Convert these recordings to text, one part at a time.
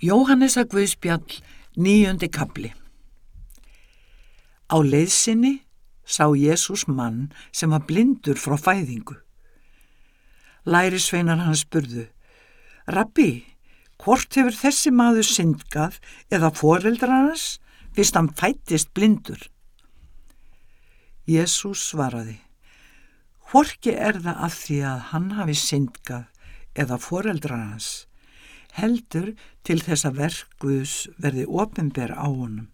Jóhannesa Guðspjall, nýjöndi kapli Á leiðsinni sá Jésús mann sem var blindur frá fæðingu. Lærisveinar hann spurðu, Rabbi, hvort hefur þessi maður syndgað eða foreldrar hans fyrst hann fættist blindur? Jésús svaraði, Hvorki er það af því að hann hafi syndgað eða foreldrar hans, heldur til þess að verkuðs verði ofinber á honum.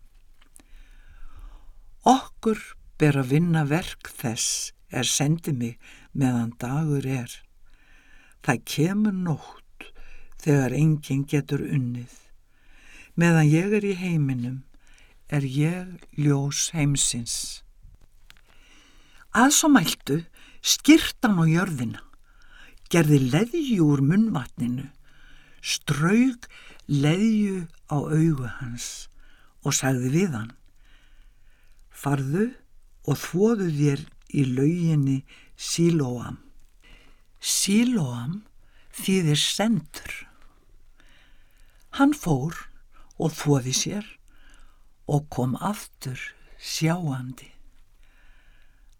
Okkur ber að vinna verk þess er sendi mig meðan dagur er. Það kemur nótt þegar enginn getur unnið. Meðan ég er í heiminum er ég ljós heimsins. Að svo mæltu skirtan á jörðina, gerði leðju úr munnvatninu, straug leðju á augu hans og sagði við hann, farðu og þvoðu þér í lauginni sílóam. Sílóam þýðir sendur. Hann fór og þvoði sér og kom aftur sjáandi.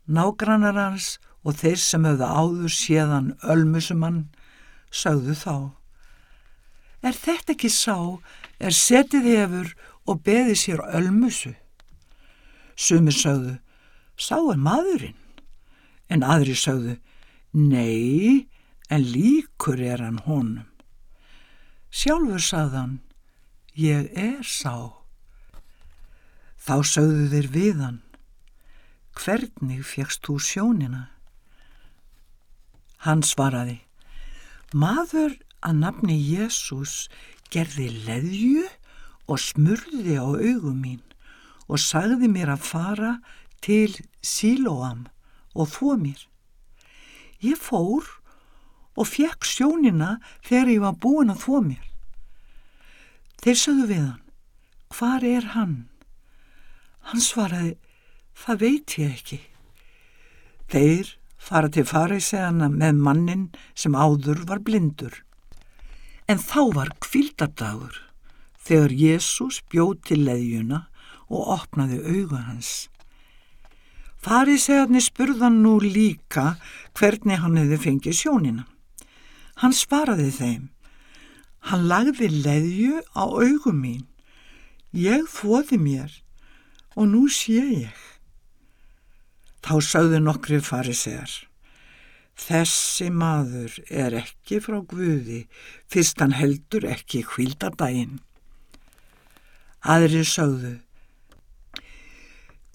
Nágrannar hans og þeir sem höfðu áður séðan ölmusumann sögðu þá. Er þetta ekki sá, er setið hefur og beði sér ölmusu? Sumir sögðu, sá er maðurinn, en aðri sögðu, nei, en líkur er hann honum. Sjálfur sagðan, ég er sá. Þá sögðu þeir við hann, hvernig fegst þú sjónina? Hann svaraði, maður að nafni Jésús gerði leðju og smurði á augum mín og sagði mér að fara til Sílóam og þó mér. Ég fór og fekk sjónina þegar ég var búin að þó mér. Þeir sögðu við hann, hvar er hann? Hann svaraði, það veit ég ekki. Þeir fara til farisegana með mannin sem áður var blindur. En þá var kvildardagur þegar Jésús bjóð til leðjuna og opnaði auga hans. Farisegarnir spurðan nú líka hvernig hann hefði fengið sjónina. Hann sparaði þeim. Hann lagði leðju á augum mín. Ég þvoði mér og nú sé ég. Þá sögðu nokkri farisegar. Þessi maður er ekki frá Guði fyrst hann heldur ekki hvildardaginn. Aðri sögðu.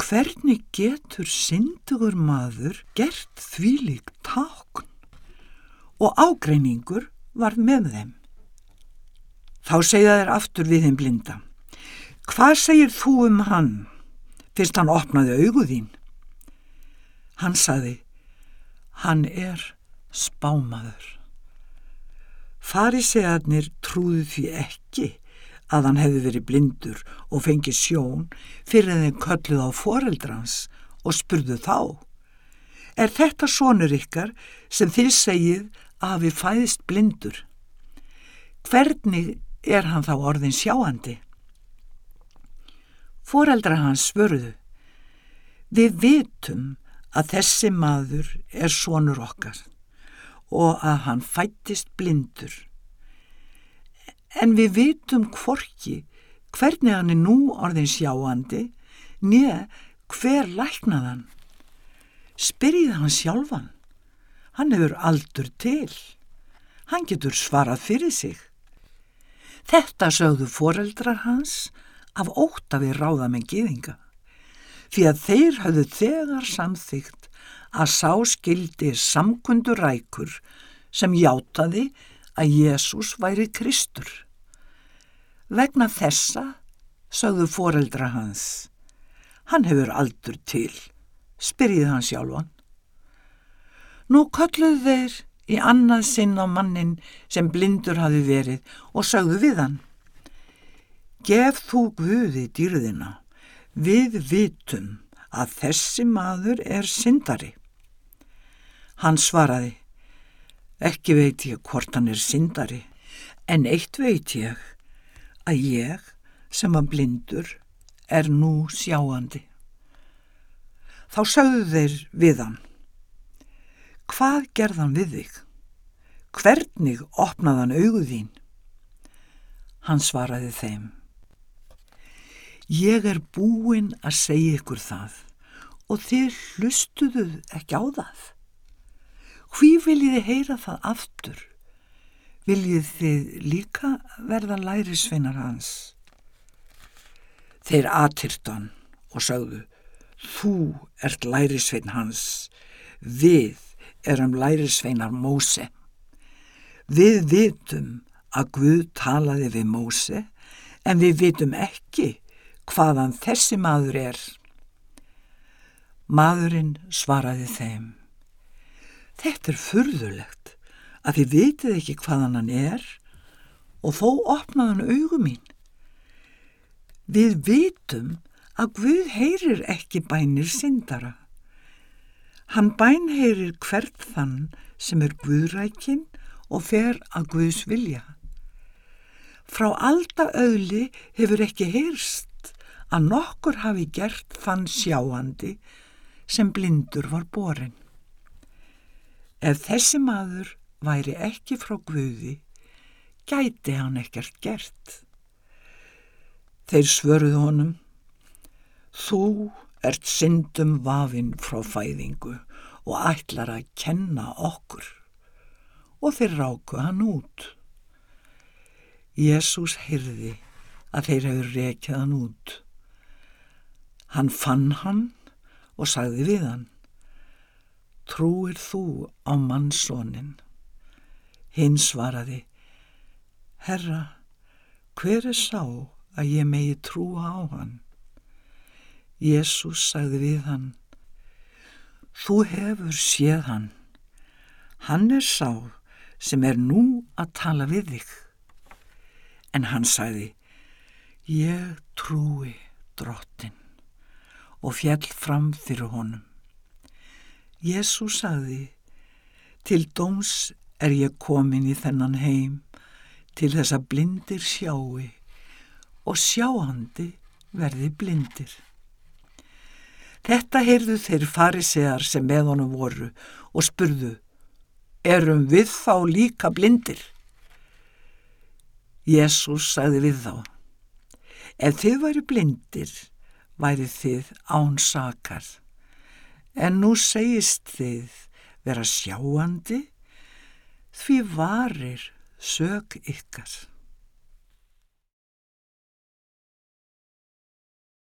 Hvernig getur syndugur maður gert þvílík tákn? Og ágreiningur var með þeim. Þá segja þeir aftur við þeim blinda. Hvað segir þú um hann fyrst hann opnaði auguðín? Hann saði, hann er spámaður. Farisegarnir trúðu því ekki að hann hefði verið blindur og fengið sjón fyrir þeim kölluð á foreldrans og spurðu þá. Er þetta sonur ykkar sem þið segið að hafi fæðist blindur? Hvernig er hann þá orðin sjáandi? Foreldra hans svörðu. Við vitum að þessi maður er sonur okkar og að hann fættist blindur en við vitum hvorki hvernig hann er nú orðin sjáandi neð hver læknaðan. Spyrjið hann sjálfan. Hann hefur aldur til. Hann getur svarað fyrir sig. Þetta sögðu foreldrar hans af óta við ráða með geðinga. Því að þeir hafðu þegar samþygt að sá skildi samkundur rækur sem játaði að Jésús væri Kristur. Vegna þessa sögðu foreldra hans. Hann hefur aldur til, spyrjið hann sjálfan. Nú kölluðu þeir í annað sinn á mannin sem blindur hafi verið og sögðu við hann. Gef þú Guði dýrðina, við vitum að þessi maður er syndari. Hann svaraði, Ekki veit ég hvort hann er syndari, en eitt veit ég að ég sem var blindur er nú sjáandi. Þá sögðu þeir við hann. Hvað gerðan við þig? Hvernig opnaðan auguð þín? Hann svaraði þeim. Ég er búinn að segja ykkur það og þið hlustuðuð ekki á það. Hví viljið þið heyra það aftur? Viljið þið líka verða lærisveinar hans? Þeir atyrtan og sagðu, þú ert lærisvein hans, við erum lærisveinar Móse. Við vitum að Guð talaði við Móse, en við vitum ekki hvaðan þessi maður er. Maðurinn svaraði þeim. Þetta er furðulegt að þið vitið ekki hvaðan hann er og þó opnaði hann augum mín. Við vitum að Guð heyrir ekki bænir syndara. Hann bæn heyrir hvert þann sem er Guðrækin og fer að Guðs vilja. Frá alda öðli hefur ekki heyrst að nokkur hafi gert þann sjáandi sem blindur var borin. Ef þessi maður væri ekki frá Guði, gæti hann ekkert gert. Þeir svöruðu honum, þú ert syndum vafinn frá fæðingu og ætlar að kenna okkur. Og þeir ráku hann út. Jésús hyrði að þeir hefur rekjað hann út. Hann fann hann og sagði við hann, trúir þú á mannsónin? Hinn svaraði, Herra, hver er sá að ég megi trúa á hann? Jésús sagði við hann, Þú hefur séð hann. Hann er sá sem er nú að tala við þig. En hann sagði, Ég trúi drottin og fjall fram fyrir honum. Jésús sagði, Til dóms er ég komin í þennan heim til þess að blindir sjáu og sjáandi verði blindir. Þetta heyrðu þeir farisegar sem með honum voru og spurðu, erum við þá líka blindir? Jésús sagði við þá, ef þið væri blindir, væri þið án sakar, en nú segist þið vera sjáandi því varir sög ykkar.